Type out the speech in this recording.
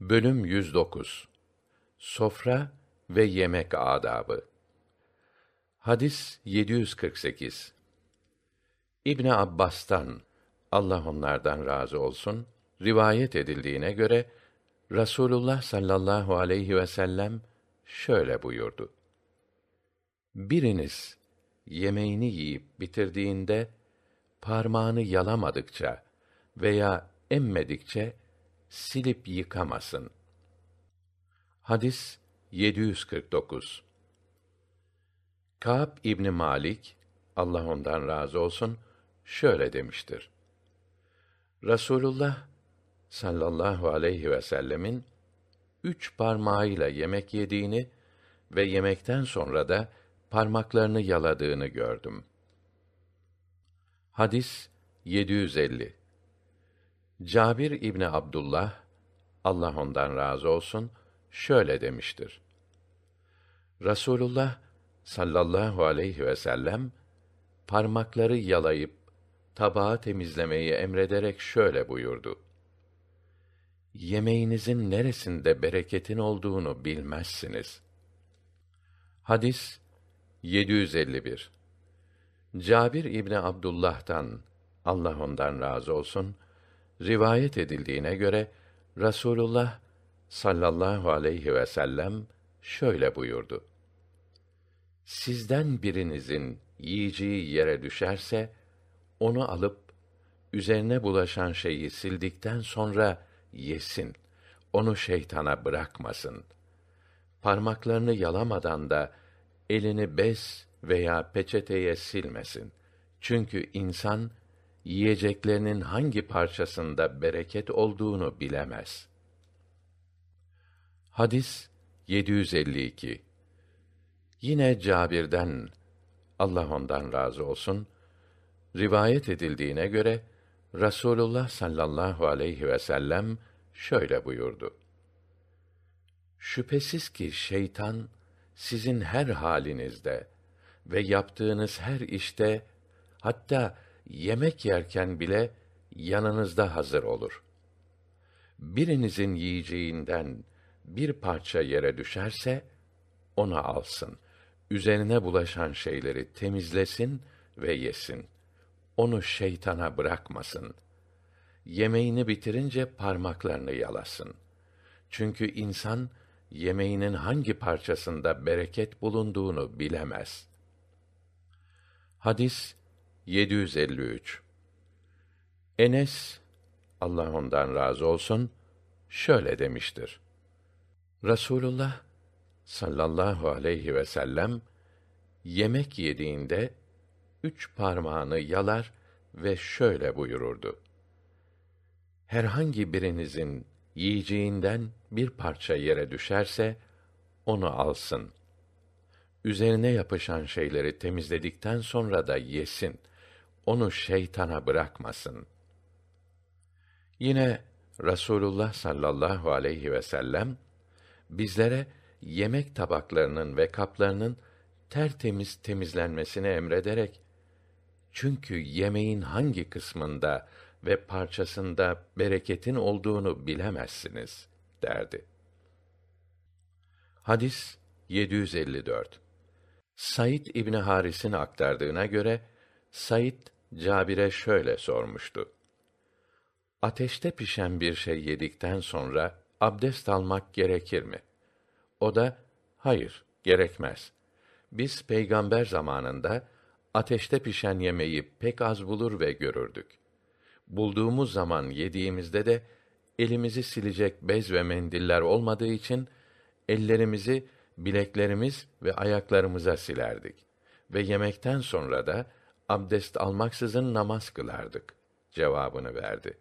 Bölüm 109 Sofra ve yemek adabı. Hadis 748. İbn Abbas'tan Allah onlardan razı olsun rivayet edildiğine göre Rasulullah sallallahu aleyhi ve sellem şöyle buyurdu. Biriniz yemeğini yiyip bitirdiğinde parmağını yalamadıkça veya emmedikçe silip yıkamasın. Hadis 749. Kâb İbni Malik Allah ondan razı olsun şöyle demiştir. Rasulullah sallallahu aleyhi ve sellemin üç parmağıyla yemek yediğini ve yemekten sonra da parmaklarını yaladığını gördüm. Hadis 750 Cabir İbni Abdullah Allah ondan razı olsun şöyle demiştir. Rasulullah sallallahu aleyhi ve sellem parmakları yalayıp tabağı temizlemeyi emrederek şöyle buyurdu. Yemeğinizin neresinde bereketin olduğunu bilmezsiniz. Hadis 751 Cabir İbni Abdullah'tan Allah ondan razı olsun rivayet edildiğine göre Rasulullah sallallahu aleyhi ve sellem şöyle buyurdu. Sizden birinizin yiyeceği yere düşerse onu alıp üzerine bulaşan şeyi sildikten sonra yesin. Onu şeytana bırakmasın. Parmaklarını yalamadan da elini bez veya peçeteye silmesin. Çünkü insan yiyeceklerinin hangi parçasında bereket olduğunu bilemez. Hadis 752 Yine Cabir'den Allah ondan razı olsun rivayet edildiğine göre Rasulullah sallallahu aleyhi ve sellem şöyle buyurdu. Şüphesiz ki şeytan sizin her halinizde ve yaptığınız her işte hatta yemek yerken bile yanınızda hazır olur. Birinizin yiyeceğinden bir parça yere düşerse onu alsın. Üzerine bulaşan şeyleri temizlesin ve yesin. Onu şeytana bırakmasın. Yemeğini bitirince parmaklarını yalasın. Çünkü insan yemeğinin hangi parçasında bereket bulunduğunu bilemez. Hadis 753 Enes Allah ondan razı olsun şöyle demiştir. Rasulullah sallallahu aleyhi ve sellem yemek yediğinde üç parmağını yalar ve şöyle buyururdu. Herhangi birinizin yiyeceğinden bir parça yere düşerse onu alsın. Üzerine yapışan şeyleri temizledikten sonra da yesin onu şeytana bırakmasın. Yine Rasulullah sallallahu aleyhi ve sellem bizlere yemek tabaklarının ve kaplarının tertemiz temizlenmesini emrederek çünkü yemeğin hangi kısmında ve parçasında bereketin olduğunu bilemezsiniz derdi. Hadis 754. Said İbni Haris'in aktardığına göre Said Cabir'e şöyle sormuştu. Ateşte pişen bir şey yedikten sonra abdest almak gerekir mi? O da, hayır, gerekmez. Biz peygamber zamanında ateşte pişen yemeği pek az bulur ve görürdük. Bulduğumuz zaman yediğimizde de elimizi silecek bez ve mendiller olmadığı için ellerimizi bileklerimiz ve ayaklarımıza silerdik ve yemekten sonra da abdest almaksızın namaz kılardık cevabını verdi.